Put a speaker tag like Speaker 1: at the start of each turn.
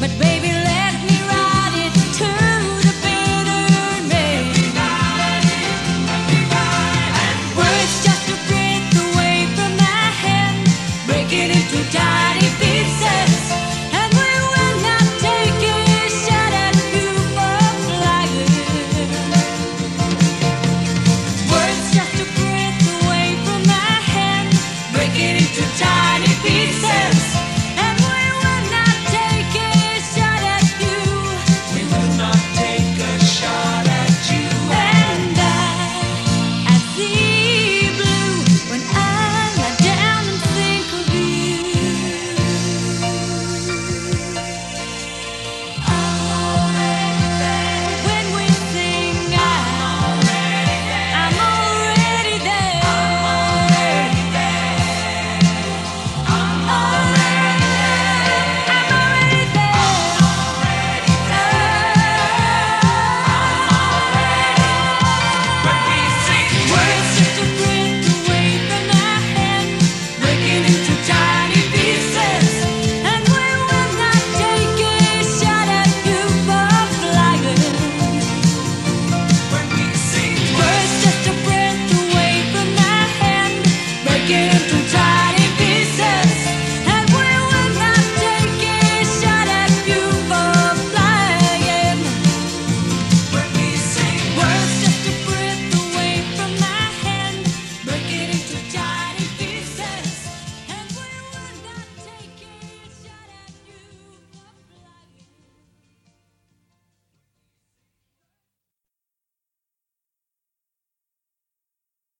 Speaker 1: but baby